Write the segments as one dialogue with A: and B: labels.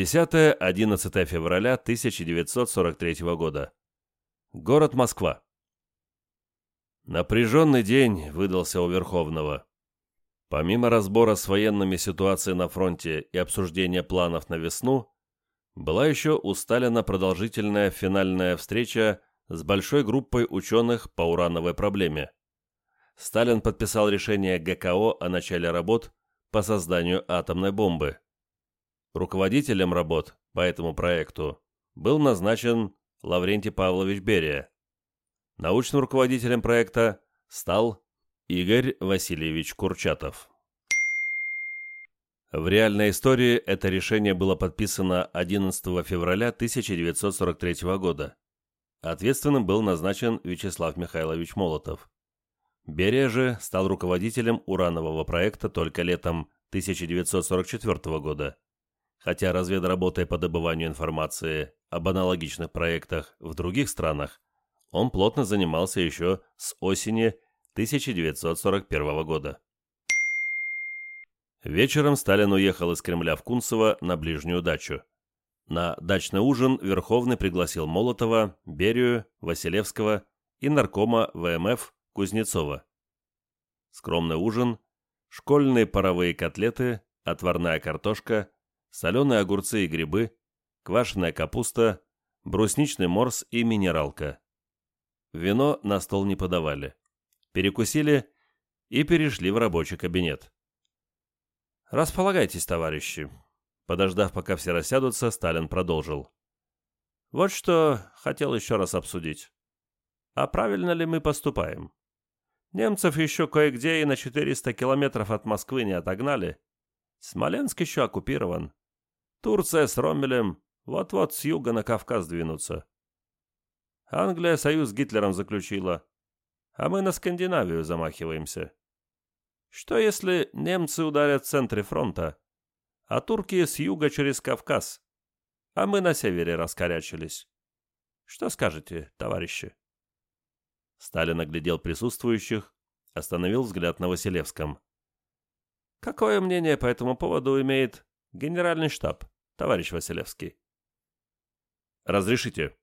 A: 10-11 февраля 1943 года. Город Москва. Напряженный день выдался у Верховного. Помимо разбора с военными ситуацией на фронте и обсуждения планов на весну, была еще у Сталина продолжительная финальная встреча с большой группой ученых по урановой проблеме. Сталин подписал решение ГКО о начале работ по созданию атомной бомбы. Руководителем работ по этому проекту был назначен Лаврентий Павлович Берия. Научным руководителем проекта стал Игорь Васильевич Курчатов. В реальной истории это решение было подписано 11 февраля 1943 года. Ответственным был назначен Вячеслав Михайлович Молотов. Берия же стал руководителем уранового проекта только летом 1944 года. Хотя разведработой по добыванию информации об аналогичных проектах в других странах он плотно занимался еще с осени 1941 года. Вечером Сталин уехал из Кремля в Кунцево на ближнюю дачу. На дачный ужин Верховный пригласил Молотова, Берию, Василевского и наркома ВМФ Кузнецова. Скромный ужин, школьные паровые котлеты, отварная картошка, соленые огурцы и грибы, квашеная капуста, брусничный морс и минералка. Вино на стол не подавали. Перекусили и перешли в рабочий кабинет. «Располагайтесь, товарищи». Подождав, пока все рассядутся, Сталин продолжил. «Вот что хотел еще раз обсудить. А правильно ли мы поступаем? Немцев еще кое-где и на 400 километров от Москвы не отогнали. Смоленск еще оккупирован. Турция с Роммелем вот-вот с юга на Кавказ двинутся. Англия союз с Гитлером заключила, а мы на Скандинавию замахиваемся. Что если немцы ударят в центре фронта, а турки с юга через Кавказ, а мы на севере раскорячились? Что скажете, товарищи?» Сталин оглядел присутствующих, остановил взгляд на Василевском. «Какое мнение по этому поводу имеет генеральный штаб, товарищ Василевский?» «Разрешите?»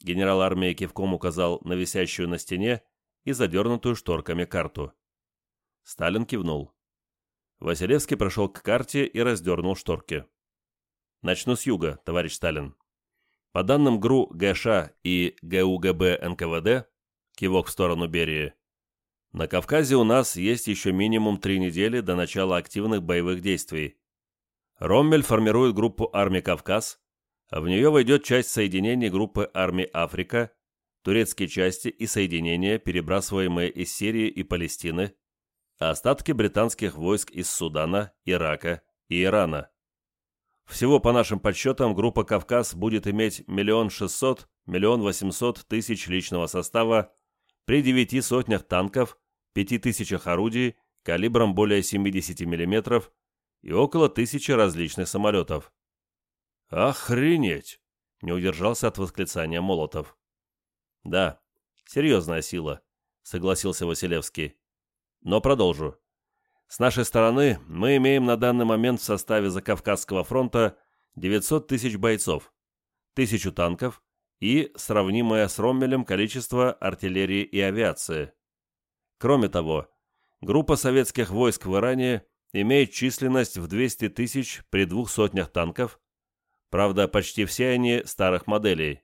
A: Генерал армии кивком указал на висящую на стене и задернутую шторками карту. Сталин кивнул. Василевский прошел к карте и раздернул шторки. «Начну с юга, товарищ Сталин. По данным ГРУ ГШ и ГУГБ НКВД, кивок в сторону Берии, на Кавказе у нас есть еще минимум три недели до начала активных боевых действий. Роммель формирует группу армии «Кавказ», а в нее войдет часть соединений группы армии «Африка», турецкие части и соединения, перебрасываемые из Сирии и Палестины, а остатки британских войск из Судана, Ирака и Ирана. Всего, по нашим подсчетам, группа «Кавказ» будет иметь миллион шестьсот, миллион восемьсот тысяч личного состава при девяти сотнях танков, пяти тысячах орудий калибром более 70 мм и около тысячи различных самолетов. «Охренеть!» — не удержался от восклицания Молотов. «Да, серьезная сила», — согласился Василевский. «Но продолжу. С нашей стороны мы имеем на данный момент в составе Закавказского фронта 900 тысяч бойцов, тысячу танков и сравнимое с Роммелем количество артиллерии и авиации. Кроме того, группа советских войск в Иране имеет численность в 200 тысяч при двух сотнях танков, правда, почти все они старых моделей.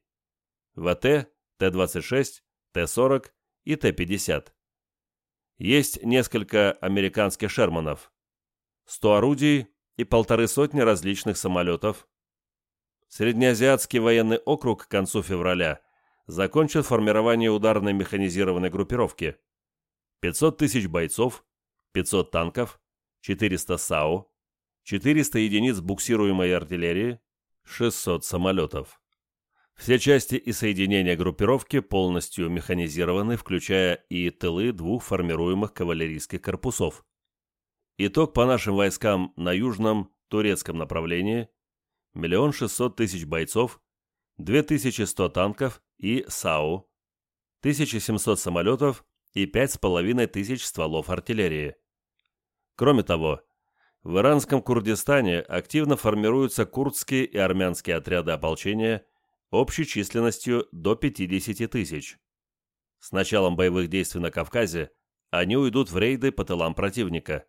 A: ВТ, Т-26, Т-40 и Т-50. Есть несколько американских «Шерманов», 100 орудий и полторы сотни различных самолетов, Среднеазиатский военный округ к концу февраля закончит формирование ударной механизированной группировки. 500 тысяч бойцов, 500 танков, 400 САУ, 400 единиц буксируемой артиллерии, 600 самолетов. Все части и соединения группировки полностью механизированы, включая и тылы двух формируемых кавалерийских корпусов. Итог по нашим войскам на южном, турецком направлении миллион шестьсот тысяч бойцов, 2100 танков и САУ, 1700 самолетов и 5500 стволов артиллерии. Кроме того, в иранском Курдистане активно формируются курдские и армянские отряды ополчения общей численностью до 50 тысяч. С началом боевых действий на Кавказе они уйдут в рейды по тылам противника.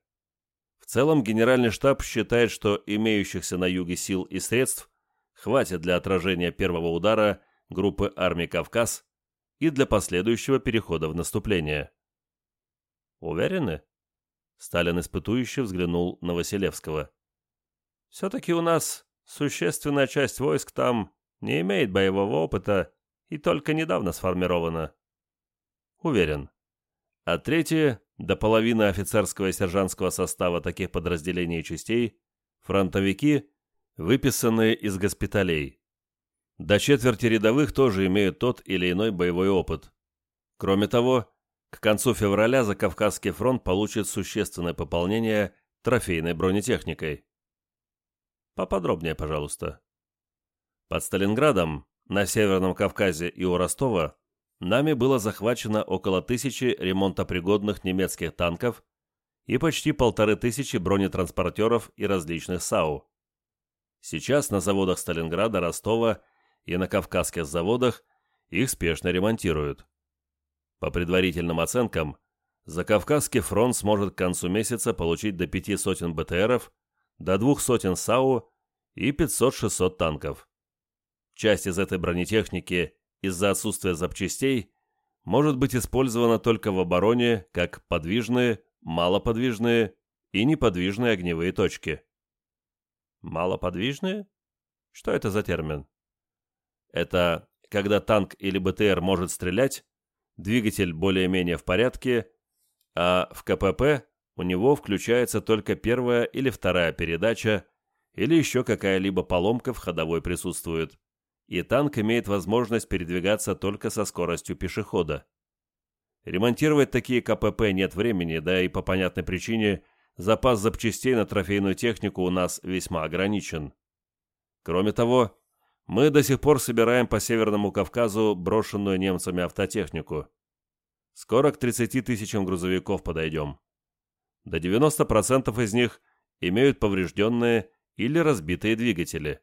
A: В целом Генеральный штаб считает, что имеющихся на юге сил и средств хватит для отражения первого удара группы армий «Кавказ» и для последующего перехода в наступление. Уверены? Сталин испытующе взглянул на Василевского. Все-таки у нас существенная часть войск там не имеет боевого опыта и только недавно сформирована. Уверен. А третье, до половины офицерского и сержантского состава таких подразделений и частей, фронтовики, выписанные из госпиталей. До четверти рядовых тоже имеют тот или иной боевой опыт. Кроме того, к концу февраля Закавказский фронт получит существенное пополнение трофейной бронетехникой. Поподробнее, пожалуйста. Под Сталинградом, на Северном Кавказе и у Ростова нами было захвачено около тысячи ремонтопригодных немецких танков и почти полторы тысячи бронетранспортеров и различных САУ. Сейчас на заводах Сталинграда, Ростова и на кавказских заводах их спешно ремонтируют. По предварительным оценкам, Закавказский фронт сможет к концу месяца получить до пяти сотен БТРов, до двух сотен САУ и 500-600 танков. Часть из этой бронетехники из-за отсутствия запчастей может быть использована только в обороне как подвижные, малоподвижные и неподвижные огневые точки. Малоподвижные? Что это за термин? Это когда танк или БТР может стрелять, двигатель более-менее в порядке, а в КПП у него включается только первая или вторая передача или еще какая-либо поломка в ходовой присутствует, и танк имеет возможность передвигаться только со скоростью пешехода. Ремонтировать такие КПП нет времени, да и по понятной причине запас запчастей на трофейную технику у нас весьма ограничен. Кроме того, мы до сих пор собираем по Северному Кавказу брошенную немцами автотехнику. Скоро к 30 тысячам грузовиков подойдем. До 90% из них имеют поврежденные или разбитые двигатели.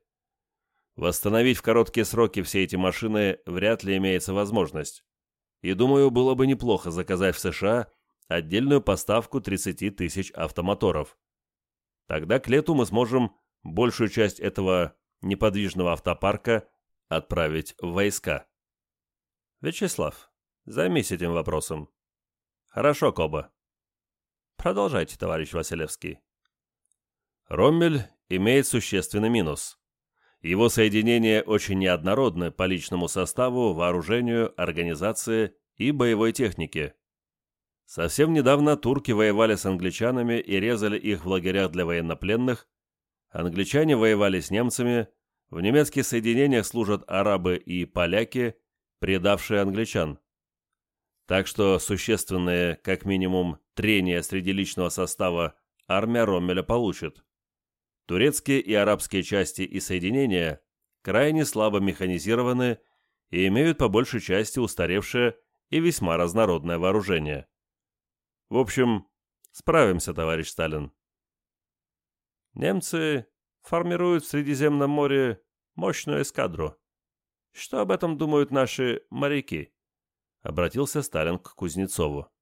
A: Восстановить в короткие сроки все эти машины вряд ли имеется возможность. И думаю, было бы неплохо заказать в США отдельную поставку 30 тысяч автомоторов. Тогда к лету мы сможем большую часть этого неподвижного автопарка отправить в войска. Вячеслав, займись этим вопросом. Хорошо, Коба. Продолжайте, товарищ Василевский. Роммель имеет существенный минус. Его соединения очень неоднородны по личному составу, вооружению, организации и боевой технике. Совсем недавно турки воевали с англичанами и резали их в лагерях для военнопленных, Англичане воевали с немцами, в немецких соединениях служат арабы и поляки, предавшие англичан. Так что существенное, как минимум, трение среди личного состава армия Роммеля получит. Турецкие и арабские части и соединения крайне слабо механизированы и имеют по большей части устаревшее и весьма разнородное вооружение. В общем, справимся, товарищ Сталин. Немцы формируют в Средиземном море мощную эскадру. Что об этом думают наши моряки? Обратился Сталин к Кузнецову.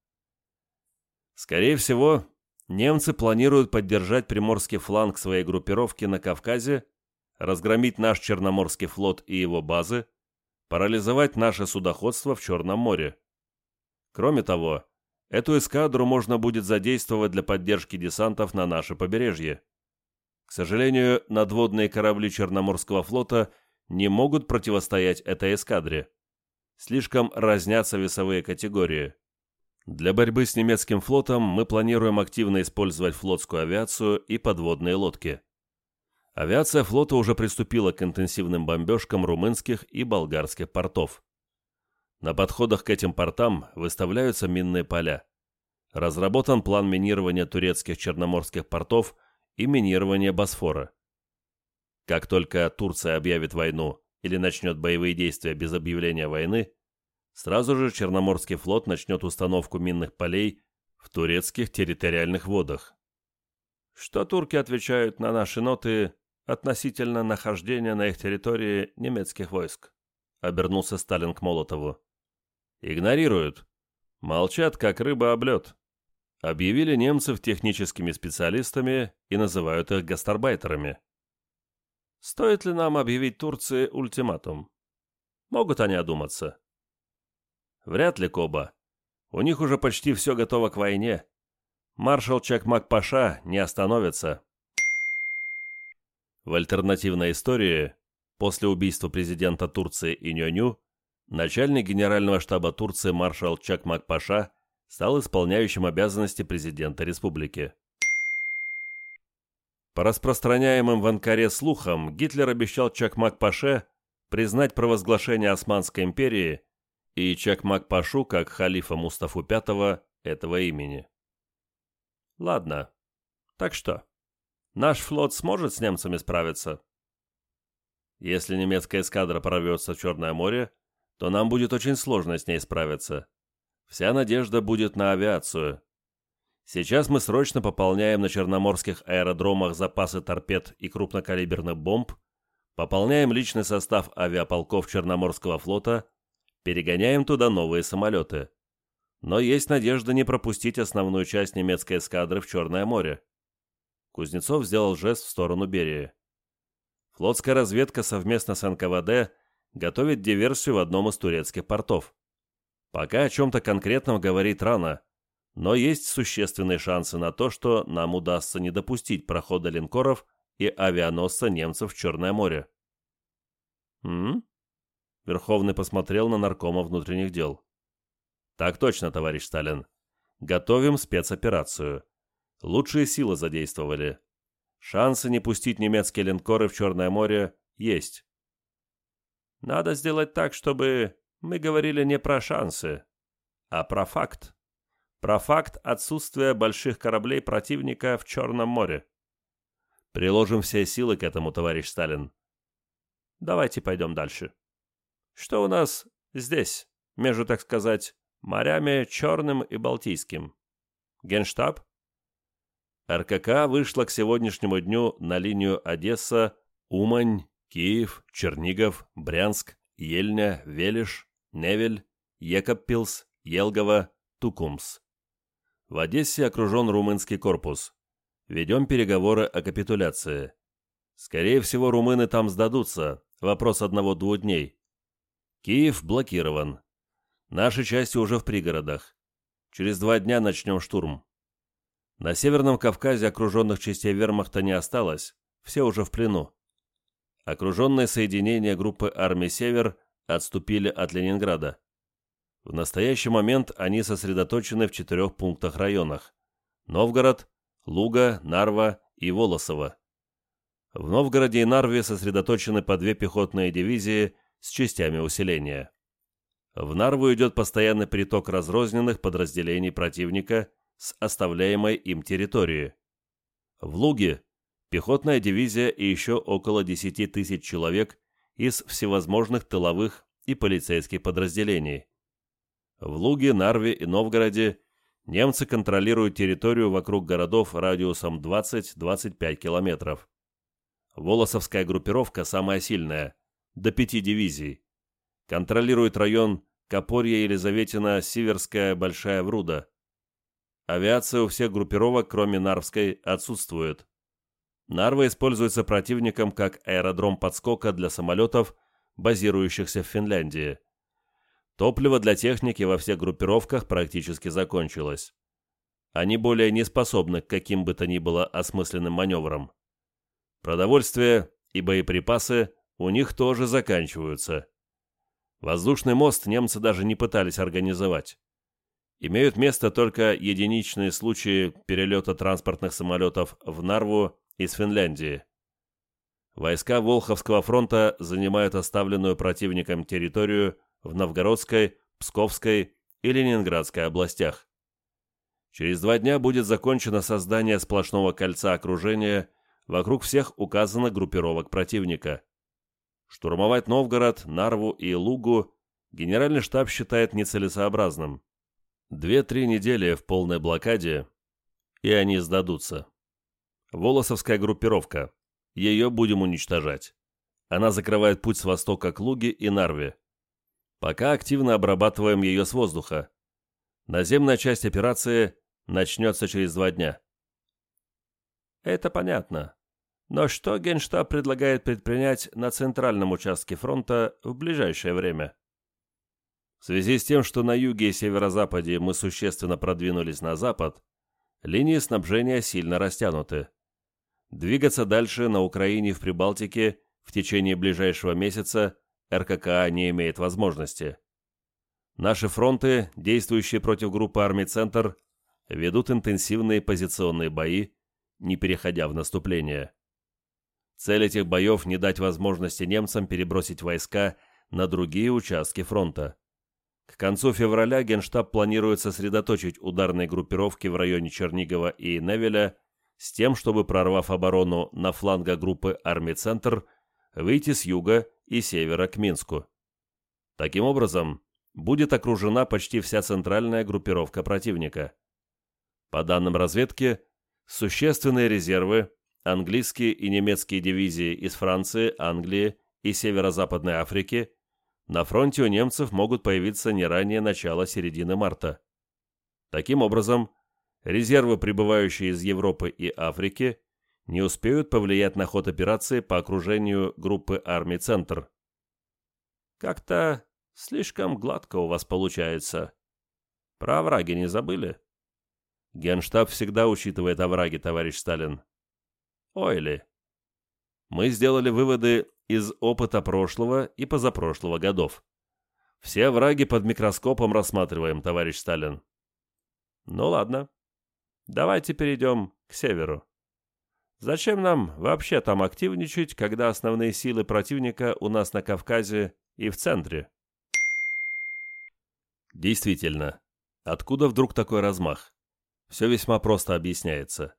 A: Скорее всего, немцы планируют поддержать приморский фланг своей группировки на Кавказе, разгромить наш Черноморский флот и его базы, парализовать наше судоходство в Черном море. Кроме того, эту эскадру можно будет задействовать для поддержки десантов на наше побережье. К сожалению, надводные корабли Черноморского флота не могут противостоять этой эскадре. Слишком разнятся весовые категории. Для борьбы с немецким флотом мы планируем активно использовать флотскую авиацию и подводные лодки. Авиация флота уже приступила к интенсивным бомбежкам румынских и болгарских портов. На подходах к этим портам выставляются минные поля. Разработан план минирования турецких черноморских портов и минирование Босфора. Как только Турция объявит войну или начнет боевые действия без объявления войны, сразу же Черноморский флот начнет установку минных полей в турецких территориальных водах. Что турки отвечают на наши ноты относительно нахождения на их территории немецких войск? Обернулся Сталин к Молотову. Игнорируют. Молчат, как рыба об лед. Объявили немцев техническими специалистами и называют их гастарбайтерами. Стоит ли нам объявить Турции ультиматум? Могут они одуматься? Вряд ли, Коба. У них уже почти все готово к войне. Маршал Чакмак-Паша не остановится. В альтернативной истории, после убийства президента Турции Иньоню, начальник генерального штаба Турции маршал Чакмак-Паша стал исполняющим обязанности президента республики. По распространяемым в Анкаре слухам, Гитлер обещал Чакмак-Паше признать провозглашение Османской империи и Чакмак-Пашу как халифа Мустафу V этого имени. Ладно. Так что, наш флот сможет с немцами справиться? Если немецкая эскадра прорвется в Черное море, то нам будет очень сложно с ней справиться. Вся надежда будет на авиацию. Сейчас мы срочно пополняем на черноморских аэродромах запасы торпед и крупнокалиберных бомб, пополняем личный состав авиаполков Черноморского флота, перегоняем туда новые самолеты. Но есть надежда не пропустить основную часть немецкой эскадры в Черное море. Кузнецов сделал жест в сторону Берии. Флотская разведка совместно с НКВД готовит диверсию в одном из турецких портов. Пока о чем-то конкретном говорить рано – но есть существенные шансы на то, что нам удастся не допустить прохода линкоров и авианосца немцев в Черное море. «М?», Верховный посмотрел на наркома внутренних дел. «Так точно, товарищ Сталин. Готовим спецоперацию. Лучшие силы задействовали. Шансы не пустить немецкие линкоры в Черное море есть. Надо сделать так, чтобы мы говорили не про шансы, а про факт про факт отсутствия больших кораблей противника в Черном море. Приложим все силы к этому, товарищ Сталин. Давайте пойдем дальше. Что у нас здесь, между, так сказать, морями Черным и Балтийским? Генштаб? РКК вышла к сегодняшнему дню на линию Одесса, Умань, Киев, Чернигов, Брянск, Ельня, Велиш, Невель, Екаппилс, Елгово, Тукумс. В Одессе окружен румынский корпус. Ведем переговоры о капитуляции. Скорее всего, румыны там сдадутся. Вопрос одного-двух дней. Киев блокирован. Наши части уже в пригородах. Через два дня начнем штурм. На Северном Кавказе окруженных частей вермахта не осталось. Все уже в плену. Окруженные соединения группы армии «Север» отступили от Ленинграда. В настоящий момент они сосредоточены в четырех пунктах районах – Новгород, Луга, Нарва и Волосово. В Новгороде и Нарве сосредоточены по две пехотные дивизии с частями усиления. В Нарву идет постоянный приток разрозненных подразделений противника с оставляемой им территории. В Луге – пехотная дивизия и еще около 10 тысяч человек из всевозможных тыловых и полицейских подразделений. В Луге, Нарве и Новгороде немцы контролируют территорию вокруг городов радиусом 20-25 километров. Волосовская группировка самая сильная, до пяти дивизий. Контролирует район Копорье, Елизаветина, Сиверская, Большая Вруда. Авиация у всех группировок, кроме Нарвской, отсутствует. Нарва используется противником как аэродром подскока для самолетов, базирующихся в Финляндии. Топливо для техники во всех группировках практически закончилось. Они более не способны к каким бы то ни было осмысленным маневрам. Продовольствие и боеприпасы у них тоже заканчиваются. Воздушный мост немцы даже не пытались организовать. Имеют место только единичные случаи перелета транспортных самолетов в Нарву из Финляндии. Войска Волховского фронта занимают оставленную противником территорию в Новгородской, Псковской и Ленинградской областях. Через два дня будет закончено создание сплошного кольца окружения вокруг всех указанных группировок противника. Штурмовать Новгород, Нарву и Лугу генеральный штаб считает нецелесообразным. Две-три недели в полной блокаде, и они сдадутся. Волосовская группировка. Ее будем уничтожать. Она закрывает путь с востока к Луге и Нарве. Пока активно обрабатываем ее с воздуха. Наземная часть операции начнется через два дня. Это понятно. Но что Генштаб предлагает предпринять на центральном участке фронта в ближайшее время? В связи с тем, что на юге и северо-западе мы существенно продвинулись на запад, линии снабжения сильно растянуты. Двигаться дальше на Украине и в Прибалтике в течение ближайшего месяца РККА не имеет возможности. Наши фронты, действующие против группы армий «Центр», ведут интенсивные позиционные бои, не переходя в наступление. Цель этих боев – не дать возможности немцам перебросить войска на другие участки фронта. К концу февраля Генштаб планирует сосредоточить ударные группировки в районе Чернигова и Невеля с тем, чтобы, прорвав оборону на фланга группы армий «Центр», выйти с юга и севера к Минску. Таким образом, будет окружена почти вся центральная группировка противника. По данным разведки, существенные резервы, английские и немецкие дивизии из Франции, Англии и Северо-Западной Африки на фронте у немцев могут появиться не ранее начала середины марта. Таким образом, резервы, прибывающие из Европы и Африки, не успеют повлиять на ход операции по окружению группы армий «Центр». Как-то слишком гладко у вас получается. Про овраги не забыли? Генштаб всегда учитывает овраги, товарищ Сталин. Ой ли. Мы сделали выводы из опыта прошлого и позапрошлого годов. Все овраги под микроскопом рассматриваем, товарищ Сталин. Ну ладно. Давайте перейдем к северу. Зачем нам вообще там активничать, когда основные силы противника у нас на Кавказе и в центре? Действительно, откуда вдруг такой размах? Все весьма просто объясняется.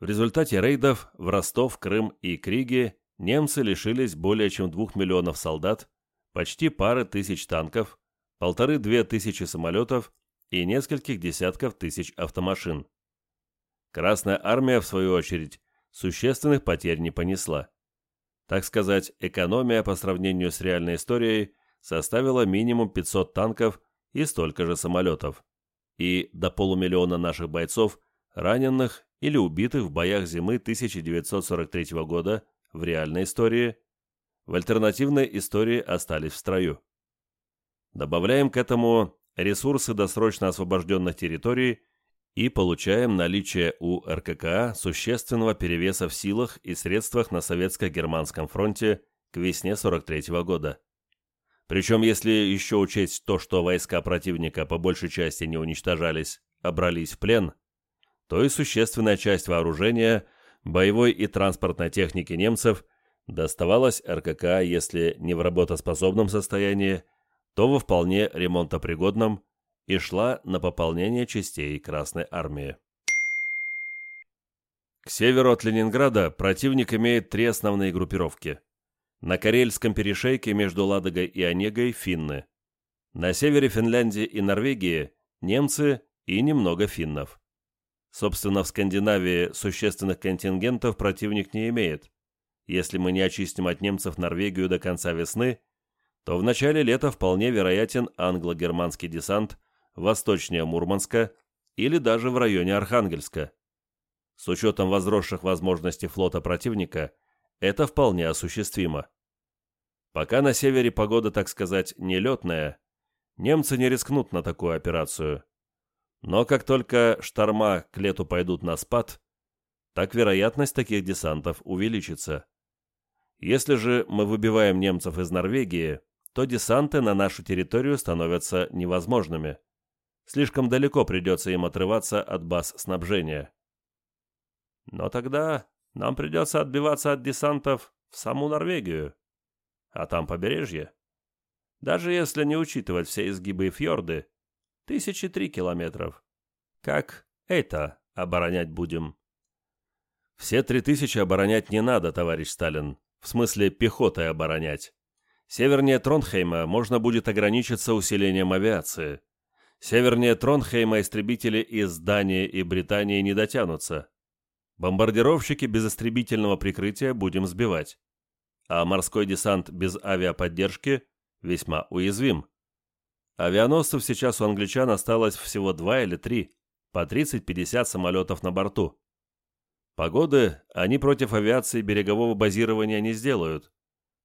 A: В результате рейдов в Ростов, Крым и Криги немцы лишились более чем двух миллионов солдат, почти пары тысяч танков, полторы-две тысячи самолетов и нескольких десятков тысяч автомашин. Красная армия, в свою очередь, существенных потерь не понесла. Так сказать, экономия по сравнению с реальной историей составила минимум 500 танков и столько же самолетов. И до полумиллиона наших бойцов, раненых или убитых в боях зимы 1943 года в реальной истории, в альтернативной истории остались в строю. Добавляем к этому ресурсы досрочно освобожденных территорий и получаем наличие у РККА существенного перевеса в силах и средствах на Советско-Германском фронте к весне 43 -го года. Причем, если еще учесть то, что войска противника по большей части не уничтожались, а брались в плен, то и существенная часть вооружения, боевой и транспортной техники немцев доставалась РКК, если не в работоспособном состоянии, то во вполне ремонтопригодном и шла на пополнение частей Красной Армии. К северу от Ленинграда противник имеет три основные группировки. На Карельском перешейке между Ладогой и Онегой – финны. На севере Финляндии и Норвегии – немцы и немного финнов. Собственно, в Скандинавии существенных контингентов противник не имеет. Если мы не очистим от немцев Норвегию до конца весны, то в начале лета вполне вероятен англо-германский десант восточнее Мурманска или даже в районе Архангельска. С учетом возросших возможностей флота противника, это вполне осуществимо. Пока на севере погода, так сказать, нелетная, немцы не рискнут на такую операцию. Но как только шторма к лету пойдут на спад, так вероятность таких десантов увеличится. Если же мы выбиваем немцев из Норвегии, то десанты на нашу территорию становятся невозможными. Слишком далеко придется им отрываться от баз снабжения. Но тогда нам придется отбиваться от десантов в саму Норвегию. А там побережье. Даже если не учитывать все изгибы и фьорды, тысячи три километров. Как это оборонять будем? Все три тысячи оборонять не надо, товарищ Сталин. В смысле пехотой оборонять. Севернее Тронхейма можно будет ограничиться усилением авиации. Севернее Тронхейма истребители из Дании и Британии не дотянутся. Бомбардировщики без истребительного прикрытия будем сбивать, а морской десант без авиаподдержки весьма уязвим. Авианосцев сейчас у англичан осталось всего два или три, по 30-50 самолетов на борту. Погоды они против авиации берегового базирования не сделают,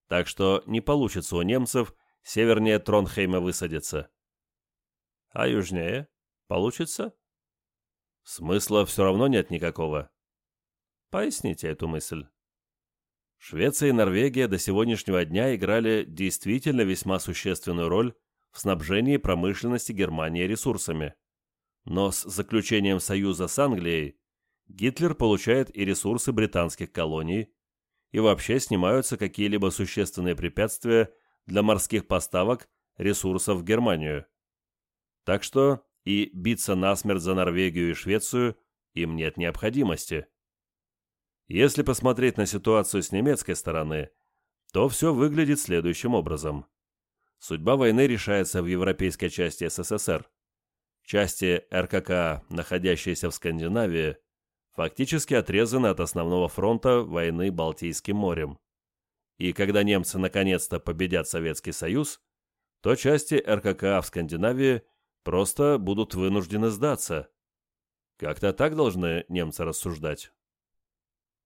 A: так что не получится у немцев севернее Тронхейма высадиться. А южнее? Получится? Смысла все равно нет никакого. Поясните эту мысль. Швеция и Норвегия до сегодняшнего дня играли действительно весьма существенную роль в снабжении промышленности Германии ресурсами. Но с заключением союза с Англией Гитлер получает и ресурсы британских колоний, и вообще снимаются какие-либо существенные препятствия для морских поставок ресурсов в Германию. Так что и биться насмерть за Норвегию и Швецию им нет необходимости. Если посмотреть на ситуацию с немецкой стороны, то все выглядит следующим образом. Судьба войны решается в европейской части СССР. Части РКК, находящиеся в Скандинавии, фактически отрезаны от основного фронта войны Балтийским морем. И когда немцы наконец-то победят Советский Союз, то части РКК в Скандинавии просто будут вынуждены сдаться. Как-то так должны немцы рассуждать.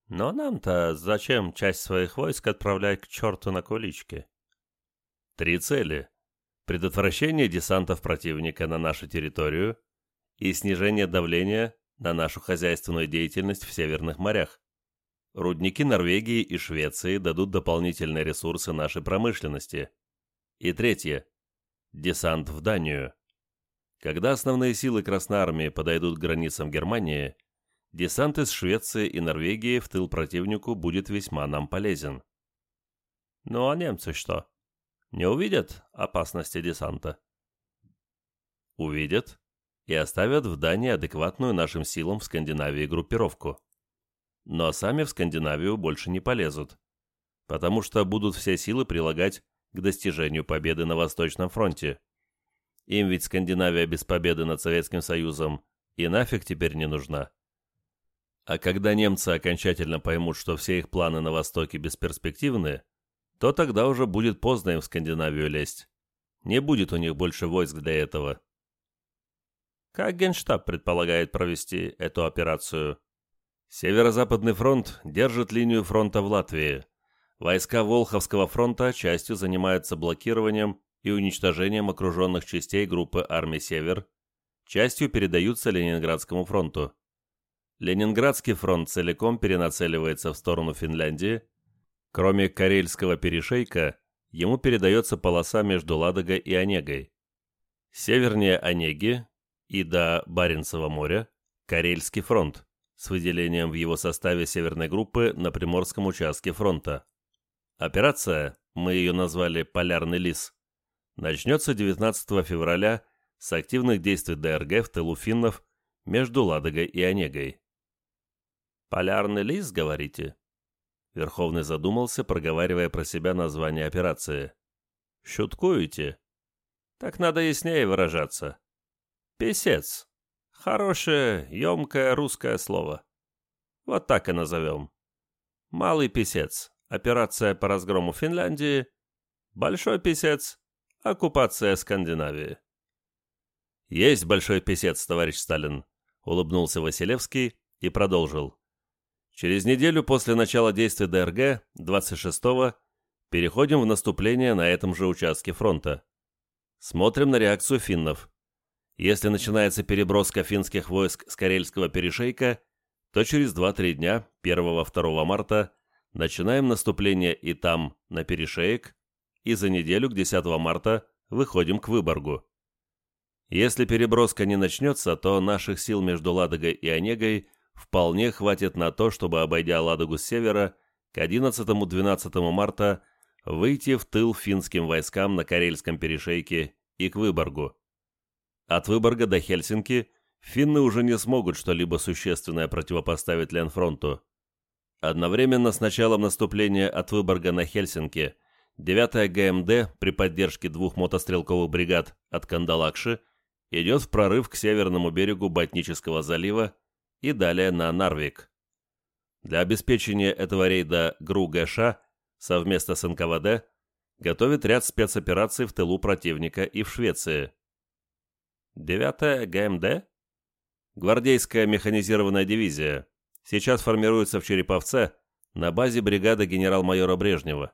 A: Но нам-то зачем часть своих войск отправлять к черту на куличке? Три цели. Предотвращение десантов противника на нашу территорию и снижение давления на нашу хозяйственную деятельность в северных морях. Рудники Норвегии и Швеции дадут дополнительные ресурсы нашей промышленности. И третье. Десант в Данию. Когда основные силы Красной Армии подойдут к границам Германии, десант из Швеции и Норвегии в тыл противнику будет весьма нам полезен. Ну а немцы что? Не увидят опасности десанта? Увидят и оставят в Дании адекватную нашим силам в Скандинавии группировку. Но сами в Скандинавию больше не полезут, потому что будут все силы прилагать к достижению победы на Восточном фронте. Им ведь Скандинавия без победы над Советским Союзом и нафиг теперь не нужна. А когда немцы окончательно поймут, что все их планы на Востоке бесперспективны, то тогда уже будет поздно им в Скандинавию лезть. Не будет у них больше войск для этого. Как Генштаб предполагает провести эту операцию? Северо-Западный фронт держит линию фронта в Латвии. Войска Волховского фронта частью занимаются блокированием и уничтожением окруженных частей группы армий «Север», частью передаются Ленинградскому фронту. Ленинградский фронт целиком перенацеливается в сторону Финляндии. Кроме Карельского перешейка, ему передается полоса между Ладогой и Онегой. Севернее Онеги и до Баренцева моря Карельский фронт с выделением в его составе северной группы на Приморском участке фронта. Операция, мы ее назвали «Полярный лис», начнется 19 февраля с активных действий ДРГ в тылу финнов между Ладогой и Онегой. «Полярный лис, говорите?» Верховный задумался, проговаривая про себя название операции. «Шуткуете?» «Так надо яснее выражаться. Песец. Хорошее, емкое русское слово. Вот так и назовем. Малый писец. Операция по разгрому Финляндии. Большой писец. Оккупация Скандинавии. Есть большой писец, товарищ Сталин, улыбнулся Василевский и продолжил. Через неделю после начала действия ДРГ, 26-го, переходим в наступление на этом же участке фронта. Смотрим на реакцию финнов. Если начинается переброска финских войск с Карельского перешейка, то через 2-3 дня, 1-2 марта, начинаем наступление и там, на перешеек, и за неделю к 10 марта выходим к Выборгу. Если переброска не начнется, то наших сил между Ладогой и Онегой вполне хватит на то, чтобы, обойдя Ладогу с севера, к 11-12 марта выйти в тыл финским войскам на Карельском перешейке и к Выборгу. От Выборга до Хельсинки финны уже не смогут что-либо существенное противопоставить Ленфронту. Одновременно с началом наступления от Выборга на Хельсинки 9-я ГМД при поддержке двух мотострелковых бригад от Кандалакши идет в прорыв к северному берегу Ботнического залива и далее на Нарвик. Для обеспечения этого рейда ГРУ ГШ совместно с НКВД готовит ряд спецопераций в тылу противника и в Швеции. 9 ГМД? Гвардейская механизированная дивизия. Сейчас формируется в Череповце на базе бригады генерал-майора Брежнева.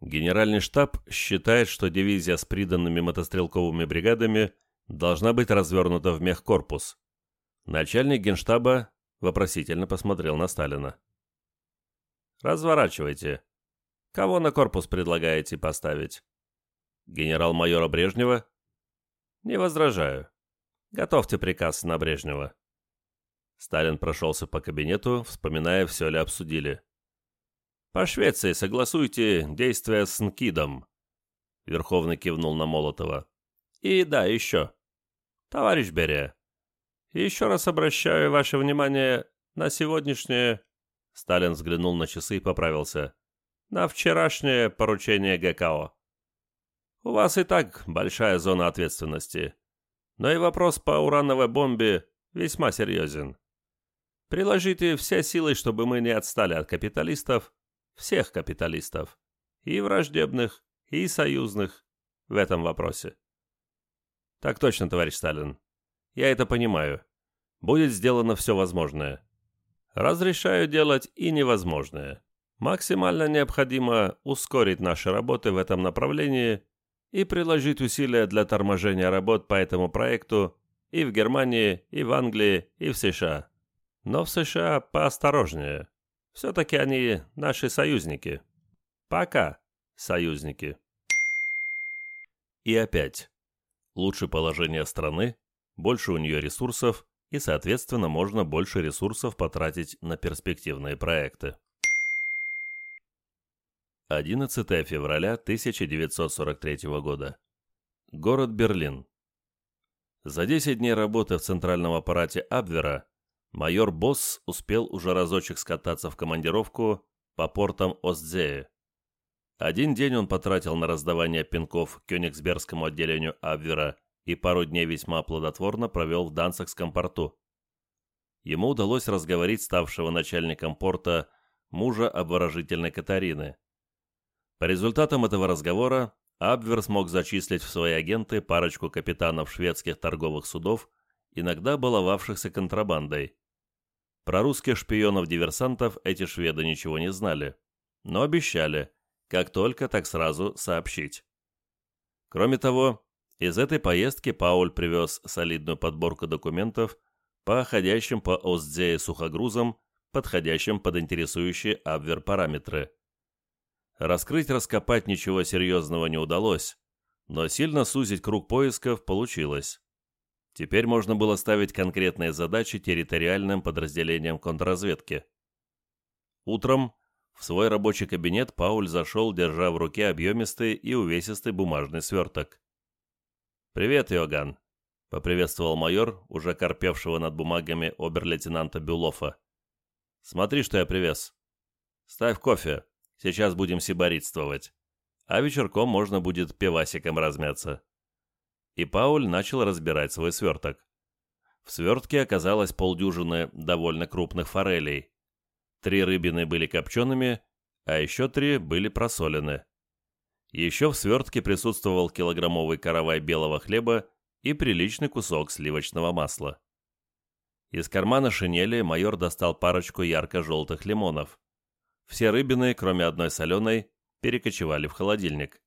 A: Генеральный штаб считает, что дивизия с приданными мотострелковыми бригадами должна быть развернута в мехкорпус. Начальник генштаба вопросительно посмотрел на Сталина. «Разворачивайте. Кого на корпус предлагаете поставить?» «Генерал-майора Брежнева?» «Не возражаю. Готовьте приказ на Брежнева». Сталин прошелся по кабинету, вспоминая, все ли обсудили. «По Швеции согласуйте действия с НКИДом», — Верховный кивнул на Молотова. «И да, еще. Товарищ Берия, еще раз обращаю ваше внимание на сегодняшнее...» Сталин взглянул на часы и поправился. «На вчерашнее поручение ГКО. У вас и так большая зона ответственности. Но и вопрос по урановой бомбе весьма серьезен. Приложите все силы, чтобы мы не отстали от капиталистов, всех капиталистов, и враждебных, и союзных, в этом вопросе. Так точно, товарищ Сталин. Я это понимаю. Будет сделано все возможное. Разрешаю делать и невозможное. Максимально необходимо ускорить наши работы в этом направлении и приложить усилия для торможения работ по этому проекту и в Германии, и в Англии, и в США. Но в США поосторожнее. Все-таки они наши союзники. Пока союзники. И опять. Лучше положение страны, больше у нее ресурсов, и, соответственно, можно больше ресурсов потратить на перспективные проекты. 11 февраля 1943 года. Город Берлин. За 10 дней работы в центральном аппарате Абвера майор Босс успел уже разочек скататься в командировку по портам Остзее. Один день он потратил на раздавание пинков Кёнигсбергскому отделению Абвера и пару дней весьма плодотворно провел в Данцикском порту. Ему удалось разговорить ставшего начальником порта мужа обворожительной Катарины. По результатам этого разговора Абвер смог зачислить в свои агенты парочку капитанов шведских торговых судов иногда баловавшихся контрабандой. Про русских шпионов-диверсантов эти шведы ничего не знали, но обещали, как только, так сразу сообщить. Кроме того, из этой поездки Пауль привез солидную подборку документов по ходящим по Остзее сухогрузам, подходящим под интересующие Абвер параметры. Раскрыть-раскопать ничего серьезного не удалось, но сильно сузить круг поисков получилось. Теперь можно было ставить конкретные задачи территориальным подразделениям контрразведки. Утром в свой рабочий кабинет Пауль зашел, держа в руке объемистый и увесистый бумажный сверток. «Привет, Йоган», — поприветствовал майор, уже корпевшего над бумагами обер-лейтенанта Бюлофа. «Смотри, что я привез. Ставь кофе, сейчас будем сиборитствовать. А вечерком можно будет пивасиком размяться» и Пауль начал разбирать свой сверток. В свертке оказалось полдюжины довольно крупных форелей. Три рыбины были копчеными, а еще три были просолены. Еще в свертке присутствовал килограммовый каравай белого хлеба и приличный кусок сливочного масла. Из кармана шинели майор достал парочку ярко-желтых лимонов. Все рыбины, кроме одной соленой, перекочевали в холодильник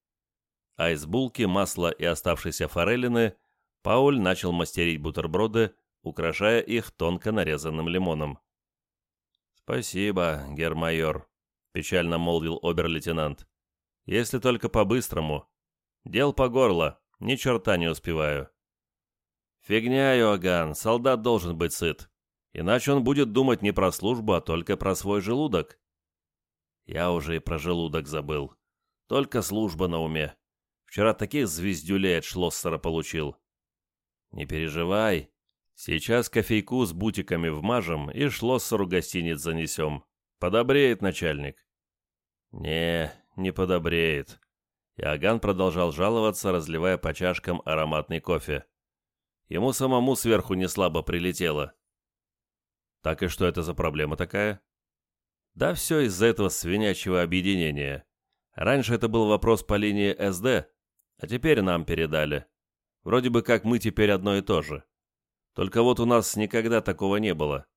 A: а из булки, масла и оставшейся форелины Пауль начал мастерить бутерброды, украшая их тонко нарезанным лимоном. «Спасибо, гермайор», — печально молвил обер-лейтенант. «Если только по-быстрому. Дел по горло, ни черта не успеваю». «Фигня, Иоганн, солдат должен быть сыт. Иначе он будет думать не про службу, а только про свой желудок». «Я уже и про желудок забыл. Только служба на уме. Вчера таких звездюлей от Шлоссера получил. Не переживай. Сейчас кофейку с бутиками вмажем и Шлоссеру гостиниц занесем. Подобреет начальник. Не, не подобреет. Иоганн продолжал жаловаться, разливая по чашкам ароматный кофе. Ему самому сверху не слабо прилетело. Так и что это за проблема такая? Да все из-за этого свинячьего объединения. Раньше это был вопрос по линии СД, а теперь нам передали. Вроде бы как мы теперь одно и то же. Только вот у нас никогда такого не было.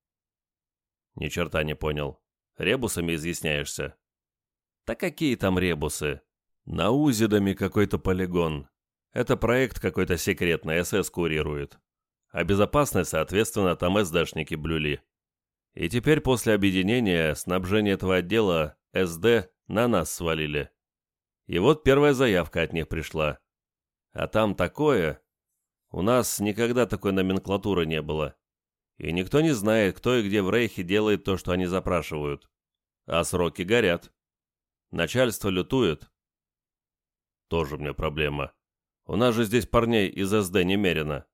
A: Ни черта не понял. Ребусами изъясняешься? Да какие там ребусы? Наузидами какой-то полигон. Это проект какой-то секретный, СС курирует. А безопасность, соответственно, там СДшники блюли. И теперь после объединения снабжение этого отдела СД на нас свалили. И вот первая заявка от них пришла. А там такое... У нас никогда такой номенклатуры не было. И никто не знает, кто и где в Рейхе делает то, что они запрашивают. А сроки горят. Начальство лютует. Тоже мне проблема. У нас же здесь парней из СД немерено.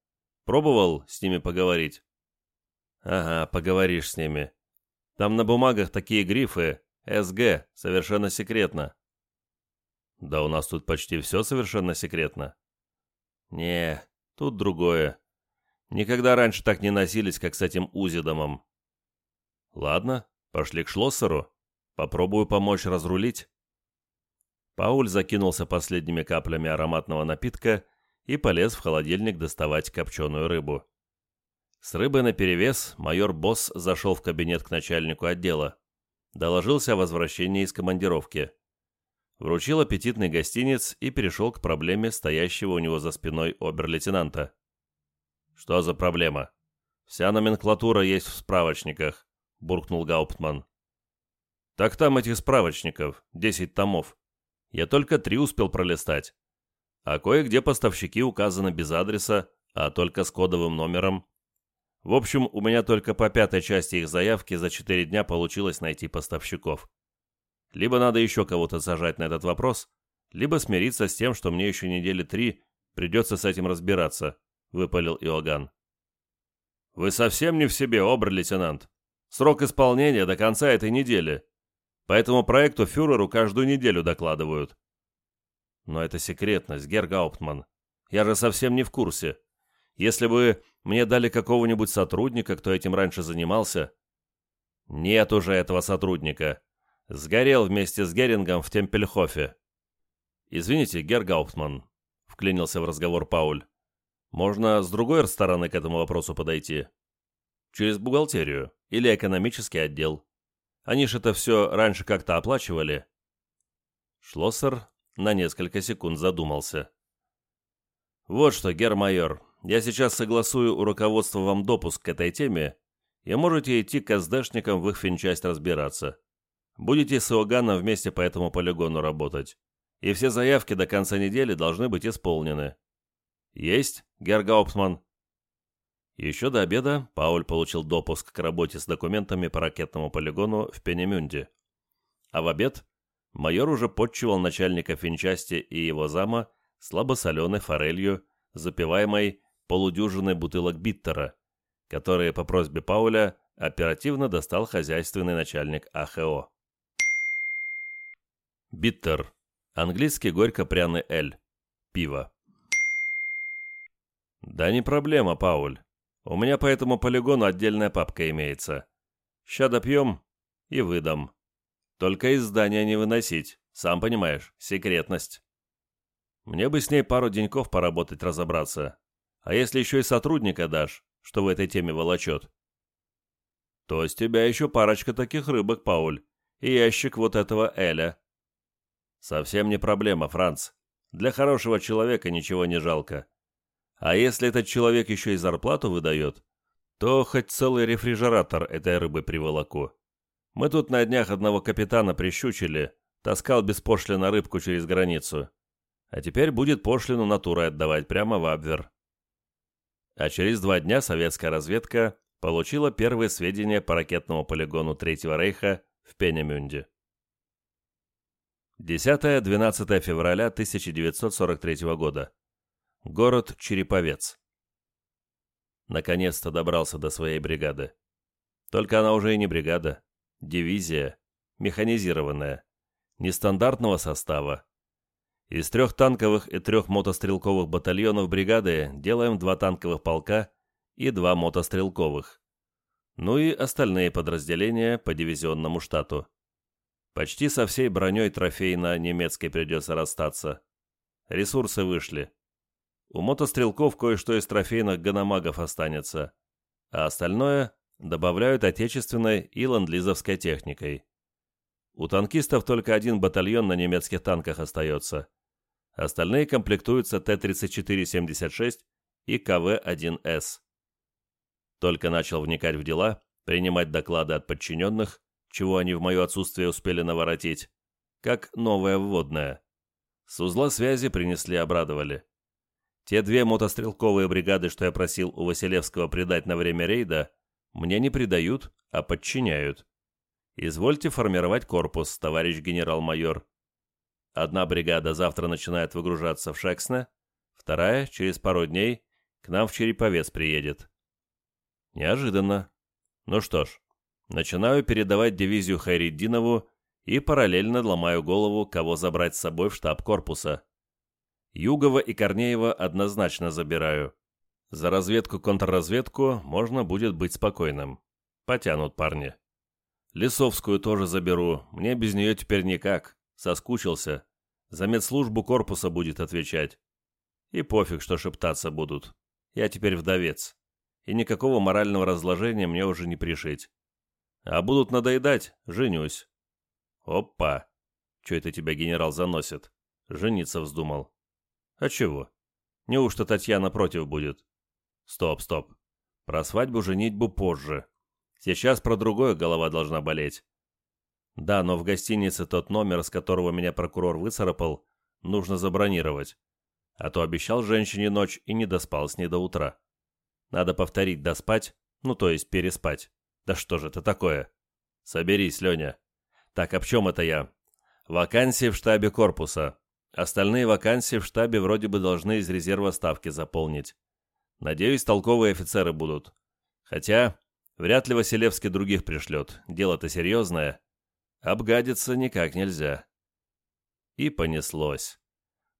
A: Пробовал с ними поговорить? Ага, поговоришь с ними. Там на бумагах такие грифы. СГ, совершенно секретно. Да у нас тут почти все совершенно секретно. Не, тут другое. Никогда раньше так не носились, как с этим Узидомом. Ладно, пошли к Шлоссеру. Попробую помочь разрулить. Пауль закинулся последними каплями ароматного напитка и полез в холодильник доставать копченую рыбу. С рыбой наперевес майор Босс зашел в кабинет к начальнику отдела. Доложился о возвращении из командировки. Вручил аппетитный гостиниц и перешел к проблеме стоящего у него за спиной обер-лейтенанта. «Что за проблема? Вся номенклатура есть в справочниках», — буркнул Гауптман. «Так там этих справочников, десять томов. Я только три успел пролистать. А кое-где поставщики указаны без адреса, а только с кодовым номером. В общем, у меня только по пятой части их заявки за четыре дня получилось найти поставщиков. Либо надо еще кого-то сажать на этот вопрос, либо смириться с тем, что мне еще недели три придется с этим разбираться», — выпалил Иоганн. «Вы совсем не в себе, обер-лейтенант. Срок исполнения до конца этой недели. По этому проекту фюреру каждую неделю докладывают. Но это секретность, Герр Гауптман. Я же совсем не в курсе. Если бы мне дали какого-нибудь сотрудника, кто этим раньше занимался... Нет уже этого сотрудника. Сгорел вместе с Герингом в Темпельхофе. Извините, Герр Гауптман, вклинился в разговор Пауль. Можно с другой стороны к этому вопросу подойти. Через бухгалтерию или экономический отдел. Они ж это все раньше как-то оплачивали». Шлоссер на несколько секунд задумался. «Вот что, гермайор, я сейчас согласую у руководства вам допуск к этой теме, и можете идти к СДшникам в их финчасть разбираться. Будете с Иоганном вместе по этому полигону работать, и все заявки до конца недели должны быть исполнены». «Есть, Гергауптман?» Еще до обеда Пауль получил допуск к работе с документами по ракетному полигону в Пенемюнде. А в обед майор уже подчивал начальника финчасти и его зама слабосоленой форелью, запиваемой полудюжиной бутылок биттера, которые по просьбе Пауля оперативно достал хозяйственный начальник АХО. Биттер. Английский горько-пряный эль. Пиво. «Да не проблема, Пауль. У меня по этому полигону отдельная папка имеется. Ща допьем и выдам. Только из здания не выносить, сам понимаешь, секретность. Мне бы с ней пару деньков поработать, разобраться. А если еще и сотрудника дашь, что в этой теме волочет? То с тебя еще парочка таких рыбок, Пауль, и ящик вот этого Эля. Совсем не проблема, Франц. Для хорошего человека ничего не жалко. А если этот человек еще и зарплату выдает, то хоть целый рефрижератор этой рыбы приволоку. Мы тут на днях одного капитана прищучили, таскал беспошлино рыбку через границу. А теперь будет пошлину натурой отдавать прямо в Абвер. А через два дня советская разведка получила первые сведения по ракетному полигону Третьего Рейха в Пенемюнде. 10-12 февраля 1943 года. Город Череповец. Наконец-то добрался до своей бригады. Только она уже и не бригада. Дивизия. Механизированная. Нестандартного состава. Из трех танковых и трех мотострелковых батальонов бригады делаем два танковых полка и два мотострелковых. ну и остальные подразделения по дивизионному штату. Почти со всей броней трофейно-немецкой придется расстаться. Ресурсы вышли. У мотострелков кое-что из трофейных ганамагов останется, а остальное добавляют отечественной и ленд-лизовской техникой. У танкистов только один батальон на немецких танках остается. Остальные комплектуются Т-34-76 и КВ-1С. Только начал вникать в дела, принимать доклады от подчиненных, чего они в мое отсутствие успели наворотить, как новая вводная. С узла связи принесли обрадовали. Те две мотострелковые бригады, что я просил у Василевского придать на время рейда, мне не придают, а подчиняют. Извольте формировать корпус, товарищ генерал-майор. Одна бригада завтра начинает выгружаться в Шексне, вторая через пару дней к нам в Череповец приедет. Неожиданно. Ну что ж, начинаю передавать дивизию Хайриддинову и параллельно ломаю голову, кого забрать с собой в штаб корпуса. Югова и Корнеева однозначно забираю. За разведку-контрразведку можно будет быть спокойным. Потянут парни. Лисовскую тоже заберу, мне без нее теперь никак. Соскучился. За медслужбу корпуса будет отвечать. И пофиг, что шептаться будут. Я теперь вдовец и никакого морального разложения мне уже не пришить. А будут надоедать — женюсь. Опа! Че это тебя генерал заносит? Жениться вздумал. А чего? Неужто Татьяна против будет? Стоп, стоп. Про свадьбу-женитьбу позже. Сейчас про другое голова должна болеть. Да, но в гостинице тот номер, с которого меня прокурор выцарапал, нужно забронировать. А то обещал женщине ночь и не доспал с ней до утра. Надо повторить доспать, ну то есть переспать. Да что же это такое? Соберись, Леня. Так, об чем это я? Вакансии в штабе корпуса. Остальные вакансии в штабе вроде бы должны из резерва ставки заполнить. Надеюсь, толковые офицеры будут. Хотя, вряд ли Василевский других пришлет. Дело-то серьезное. Обгадиться никак нельзя. И понеслось.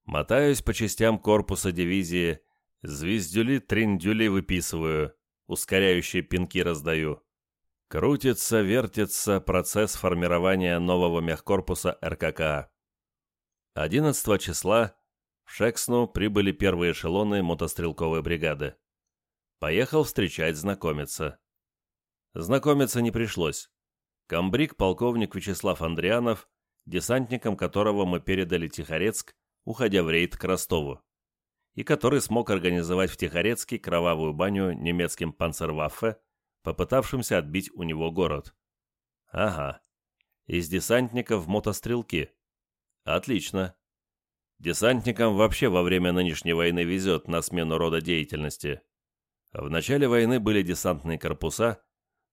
A: Мотаюсь по частям корпуса дивизии, Звездюли-триндюли выписываю, ускоряющие пинки раздаю. Крутится, вертится процесс формирования нового мехкорпуса РКК. 11 числа в Шексну прибыли первые эшелоны мотострелковой бригады. Поехал встречать знакомиться. Знакомиться не пришлось. Комбриг полковник Вячеслав Андрианов, десантником которого мы передали Тихорецк, уходя в рейд к Ростову и который смог организовать в Тихорецке кровавую баню немецким панцерваффе, попытавшимся отбить у него город. Ага. Из десантников мотострелки. Отлично. Десантникам вообще во время нынешней войны везет на смену рода деятельности. В начале войны были десантные корпуса,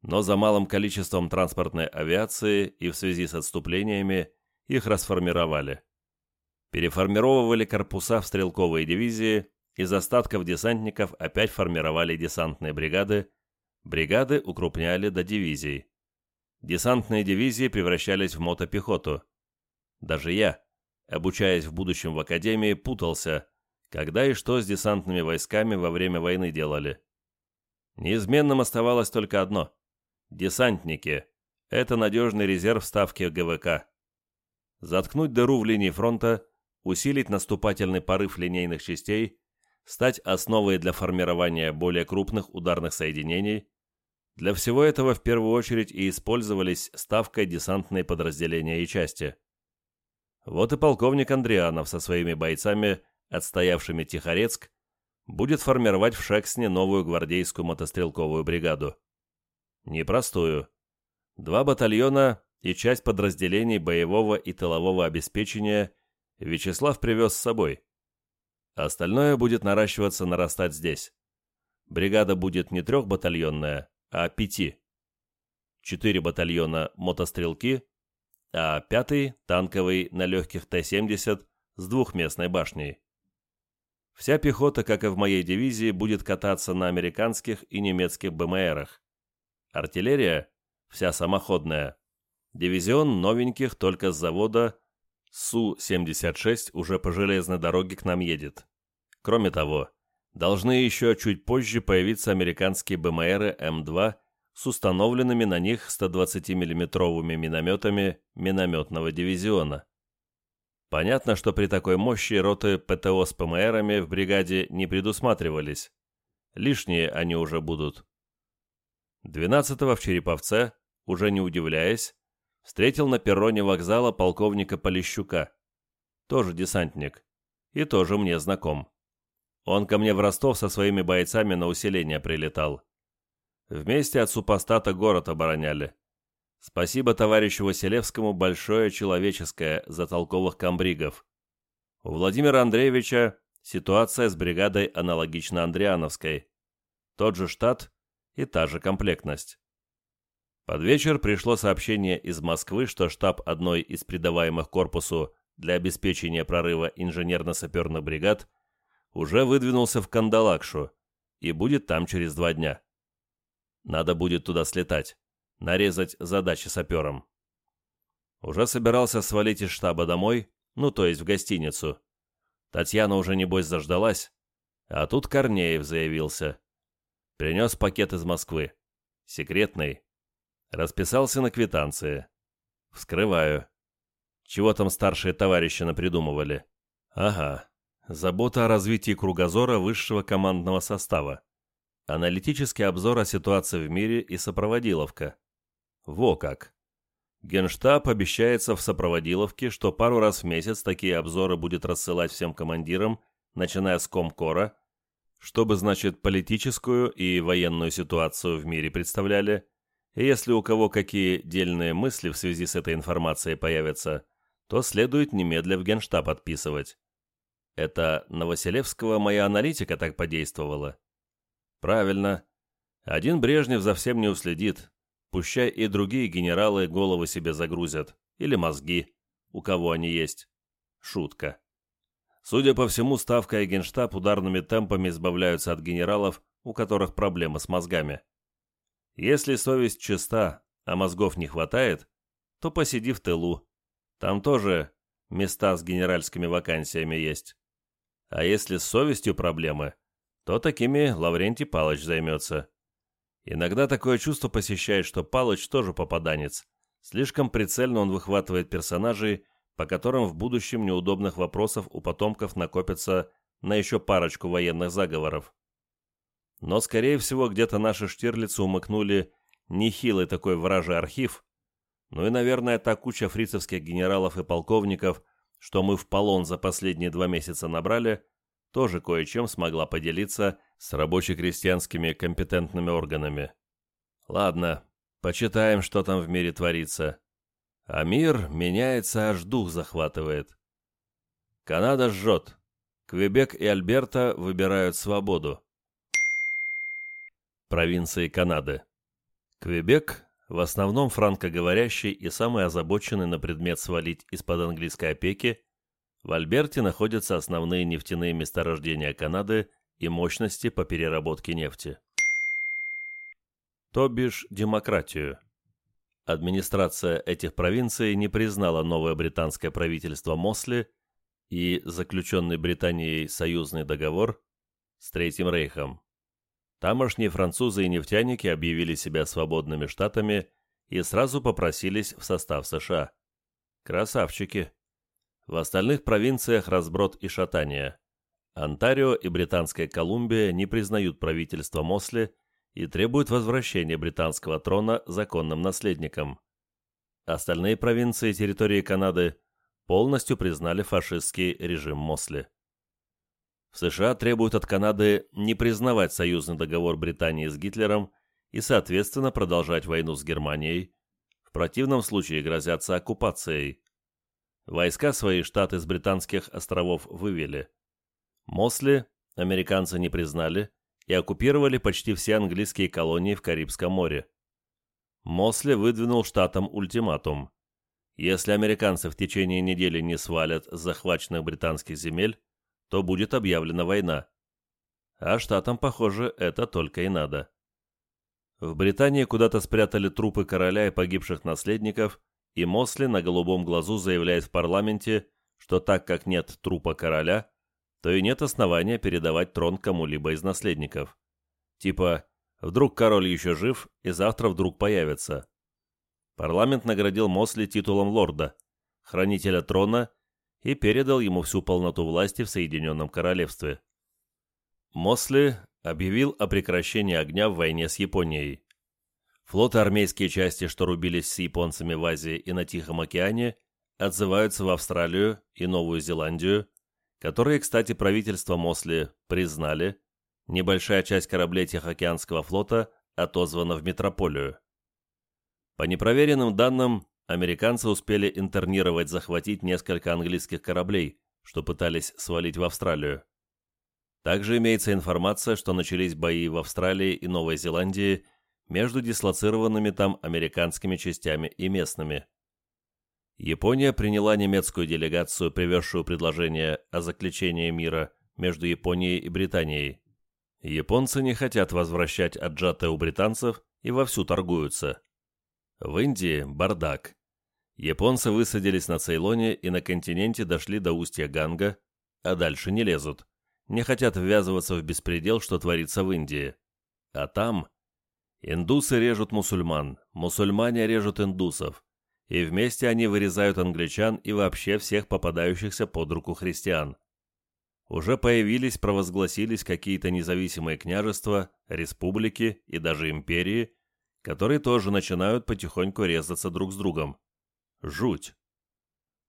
A: но за малым количеством транспортной авиации и в связи с отступлениями их расформировали переформировывали корпуса в стрелковые дивизии, из остатков десантников опять формировали десантные бригады, бригады укрупняли до дивизий. Десантные дивизии превращались в мотопехоту. Даже я, обучаясь в будущем в академии, путался, когда и что с десантными войсками во время войны делали. Неизменным оставалось только одно – десантники – это надежный резерв ставки ГВК. Заткнуть дыру в линии фронта – усилить наступательный порыв линейных частей, стать основой для формирования более крупных ударных соединений. Для всего этого в первую очередь и использовались ставкой десантные подразделения и части. Вот и полковник Андрианов со своими бойцами, отстоявшими Тихорецк, будет формировать в Шексне новую гвардейскую мотострелковую бригаду. Непростую. Два батальона и часть подразделений боевого и тылового обеспечения Вячеслав привез с собой. Остальное будет наращиваться, нарастать здесь. Бригада будет не трехбатальонная, а пяти. Четыре батальона мотострелки, а пятый – танковый на легких Т-70 с двухместной башней. Вся пехота, как и в моей дивизии, будет кататься на американских и немецких БМРах. Артиллерия – вся самоходная. Дивизион новеньких только с завода Су-76 уже по железной дороге к нам едет. Кроме того, должны еще чуть позже появиться американские БМРы М2 с установленными на них 120 миллиметровыми минометами минометного дивизиона. Понятно, что при такой мощи роты ПТО с ПМРами в бригаде не предусматривались. Лишние они уже будут. 12-го в Череповце, уже не удивляясь, встретил на перроне вокзала полковника Полищука. Тоже десантник. И тоже мне знаком. Он ко мне в Ростов со своими бойцами на усиление прилетал. Вместе от супостата город обороняли. Спасибо товарищу Василевскому большое человеческое за толковых комбригов. У Владимира Андреевича ситуация с бригадой аналогична Андриановской. Тот же штат и та же комплектность. Под вечер пришло сообщение из Москвы, что штаб одной из придаваемых корпусу для обеспечения прорыва инженерно-саперных бригад уже выдвинулся в Кандалакшу и будет там через два дня. Надо будет туда слетать нарезать задачи саперам. Уже собирался свалить из штаба домой, ну то есть в гостиницу. Татьяна уже небось заждалась, а тут Корнеев заявился. Принес пакет из Москвы. Секретный. Расписался на квитанции. Вскрываю. Чего там старшие товарищи напридумывали? Ага. Забота о развитии кругозора высшего командного состава. Аналитический обзор о ситуации в мире и сопроводиловка. Во как! Генштаб обещается в сопроводиловке, что пару раз в месяц такие обзоры будет рассылать всем командирам, начиная с Комкора, чтобы, значит, политическую и военную ситуацию в мире представляли, и если у кого какие дельные мысли в связи с этой информацией появятся, то следует немедля в Генштаб отписывать. Это на Василевского моя аналитика так подействовала? Правильно. Один Брежнев за всем не уследит, Пущай и другие генералы головы себе загрузят. Или мозги, у кого они есть. Шутка. Судя по всему, Ставка и Генштаб ударными темпами избавляются от генералов, у которых проблемы с мозгами. Если совесть чиста, а мозгов не хватает, то посиди в тылу. Там тоже места с генеральскими вакансиями есть. А если с совестью проблемы, то такими Лаврентий Палыч займется. Иногда такое чувство посещает, что Палыч тоже попаданец. Слишком прицельно он выхватывает персонажей, по которым в будущем неудобных вопросов у потомков накопится на еще парочку военных заговоров. Но, скорее всего, где-то наши штирлицы умыкнули нехилый такой вражий архив, ну и, наверное, та куча фрицевских генералов и полковников, что мы в полон за последние два месяца набрали, тоже кое-чем смогла поделиться с рабоче-крестьянскими компетентными органами. Ладно, почитаем, что там в мире творится. А мир меняется, аж дух захватывает. Канада жжет. Квебек и Альберта выбирают свободу. Провинции Канады. Квебек, в основном франкоговорящий и самый озабоченный на предмет свалить из-под английской опеки, в Альберте находятся основные нефтяные месторождения Канады и мощности по переработке нефти. То бишь демократию. Администрация этих провинций не признала новое британское правительство Мосли и заключенный Британией союзный договор с Третьим Рейхом. Тамошние французы и нефтяники объявили себя свободными штатами и сразу попросились в состав США. Красавчики! В остальных провинциях разброд и шатание. Онтарио и Британская Колумбия не признают правительство Мосли и требуют возвращения британского трона законным наследникам. Остальные провинции территории Канады полностью признали фашистский режим Мосли. В США требуют от Канады не признавать союзный договор Британии с Гитлером и, соответственно, продолжать войну с Германией, в противном случае грозятся оккупацией. Войска свои штаты с британских островов вывели – Мосли американцы не признали и оккупировали почти все английские колонии в Карибском море. Мосли выдвинул штатам ультиматум. Если американцы в течение недели не свалят с захваченных британских земель, то будет объявлена война. А штатам, похоже, это только и надо. В Британии куда-то спрятали трупы короля и погибших наследников, и Мосли на голубом глазу заявляет в парламенте, что так как нет трупа короля, то и нет основания передавать трон кому-либо из наследников. Типа, Вдруг король еще жив и завтра вдруг появится. Парламент наградил Мосли титулом лорда, хранителя трона и передал ему всю полноту власти в Соединенном Королевстве. Мосли объявил о прекращении огня в войне с Японией. Флоты армейские части, что рубились с японцами в Азии и на Тихом океане, отзываются в Австралию и Новую Зеландию, которые, кстати, правительство Мосли признали, небольшая часть кораблей Тихоокеанского флота отозвана в метрополию. По непроверенным данным, американцы успели интернировать захватить несколько английских кораблей, что пытались свалить в Австралию. Также имеется информация, что начались бои в Австралии и Новой Зеландии между дислоцированными там американскими частями и местными. Япония приняла немецкую делегацию, привезшую предложение о заключении мира между Японией и Британией. Японцы не хотят возвращать отжатое у британцев и вовсю торгуются. В Индии бардак. Японцы высадились на Цейлоне и на континенте дошли до устья Ганга, а дальше не лезут. Не хотят ввязываться в беспредел, что творится в Индии. А там индусы режут мусульман, мусульмане режут индусов, и вместе они вырезают англичан и вообще всех попадающихся под руку христиан. Уже появились, провозгласились какие-то независимые княжества, республики и даже империи, которые тоже начинают потихоньку резаться друг с другом. Жуть.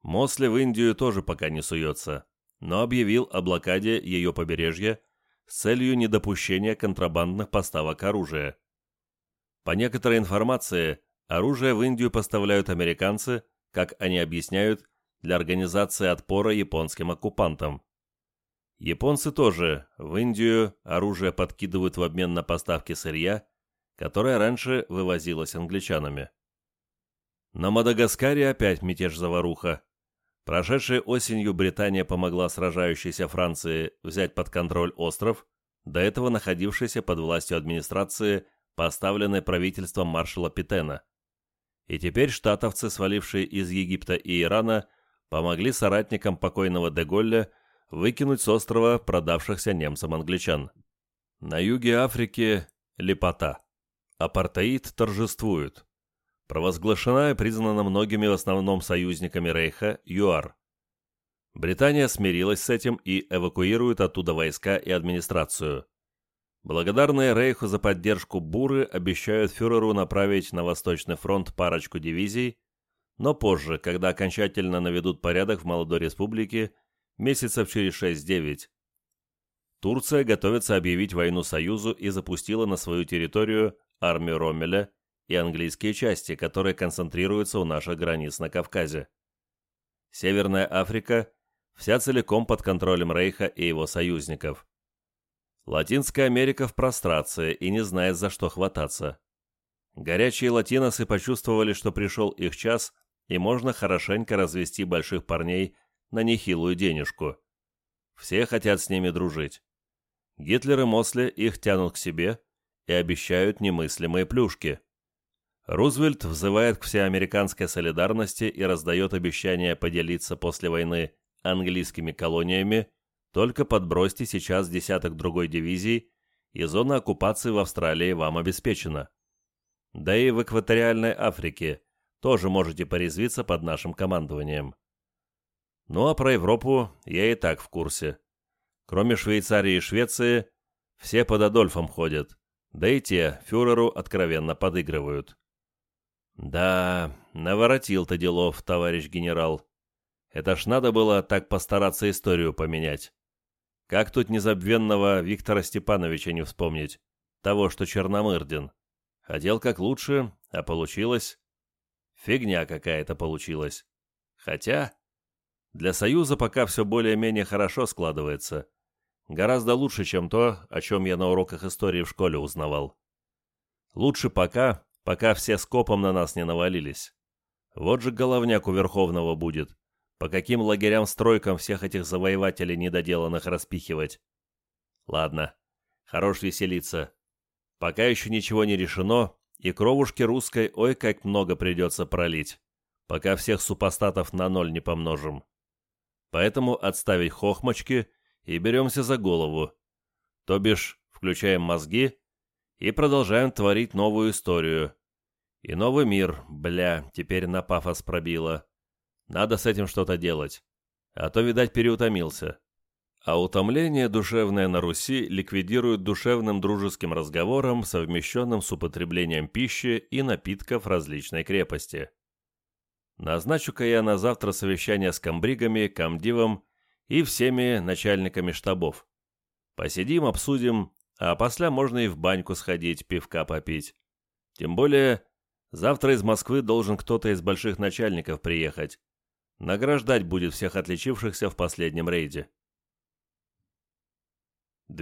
A: Мосли в Индию тоже пока не суется, но объявил о блокаде ее побережья с целью недопущения контрабандных поставок оружия. По некоторой информации, оружие в Индию поставляют американцы, как они объясняют, для организации отпора японским оккупантам. Японцы тоже в Индию оружие подкидывают в обмен на поставки сырья, которое раньше вывозилось англичанами. На Мадагаскаре опять мятеж-заваруха. Прошедшей осенью Британия помогла сражающейся Франции взять под контроль остров, до этого находившийся под властью администрации, поставленной правительством маршала Питена. И теперь штатовцы, свалившие из Египта и Ирана, помогли соратникам покойного Деголля выкинуть с острова продавшихся немцам англичан. На юге Африки – лепота. Апартеид торжествует. Провозглашена и признана многими в основном союзниками Рейха ЮАР. Британия смирилась с этим и эвакуирует оттуда войска и администрацию. Благодарные Рейху за поддержку Буры обещают фюреру направить на Восточный фронт парочку дивизий, но позже, когда окончательно наведут порядок в молодой республике месяцев через 6-9. Турция готовится объявить войну Союзу и запустила на свою территорию армию Роммеля и английские части, которые концентрируются у наших границ на Кавказе. Северная Африка вся целиком под контролем Рейха и его союзников. Латинская Америка в прострации и не знает, за что хвататься. Горячие латиносы почувствовали, что пришел их час, и можно хорошенько развести больших парней на нехилую денежку. Все хотят с ними дружить. Гитлер и Мосли их тянут к себе и обещают немыслимые плюшки. Рузвельт взывает к всеамериканской солидарности и раздает обещание поделиться после войны английскими колониями, только подбросьте сейчас десяток другой дивизий, и зона оккупации в Австралии вам обеспечена. Да и в экваториальной Африке тоже можете порезвиться под нашим командованием. Ну а про Европу я и так в курсе. Кроме Швейцарии и Швеции, все под Адольфом ходят, да и те фюреру откровенно подыгрывают. Да, наворотил ты делов, товарищ генерал. Это ж надо было так постараться историю поменять. Как тут незабвенного Виктора Степановича не вспомнить, того, что Черномырдин. Хотел как лучше, а получилось... Фигня какая-то получилась. Хотя... Для Союза пока все более-менее хорошо складывается. Гораздо лучше, чем то, о чем я на уроках истории в школе узнавал. Лучше пока, пока все скопом на нас не навалились. Вот же головняк у Верховного будет. По каким лагерям-стройкам всех этих завоевателей недоделанных распихивать? Ладно, хорош веселиться. Пока еще ничего не решено, и кровушки русской ой как много придется пролить, пока всех супостатов на ноль не помножим. Поэтому отставить хохмочки и беремся за голову. То бишь, включаем мозги И продолжаем творить новую историю. И новый мир, бля, теперь на пафос пробило. Надо с этим что-то делать. А то, видать, переутомился. А утомление душевное на Руси ликвидируют душевным дружеским разговором, совмещенным с употреблением пищи и напитков различной крепости. Назначу-ка я на завтра совещание с комбригами, комдивом и всеми начальниками штабов. Посидим, обсудим, а после можно и в баньку сходить, пивка попить. Тем более, завтра из Москвы должен кто-то из больших начальников приехать. Награждать будет всех отличившихся в последнем рейде.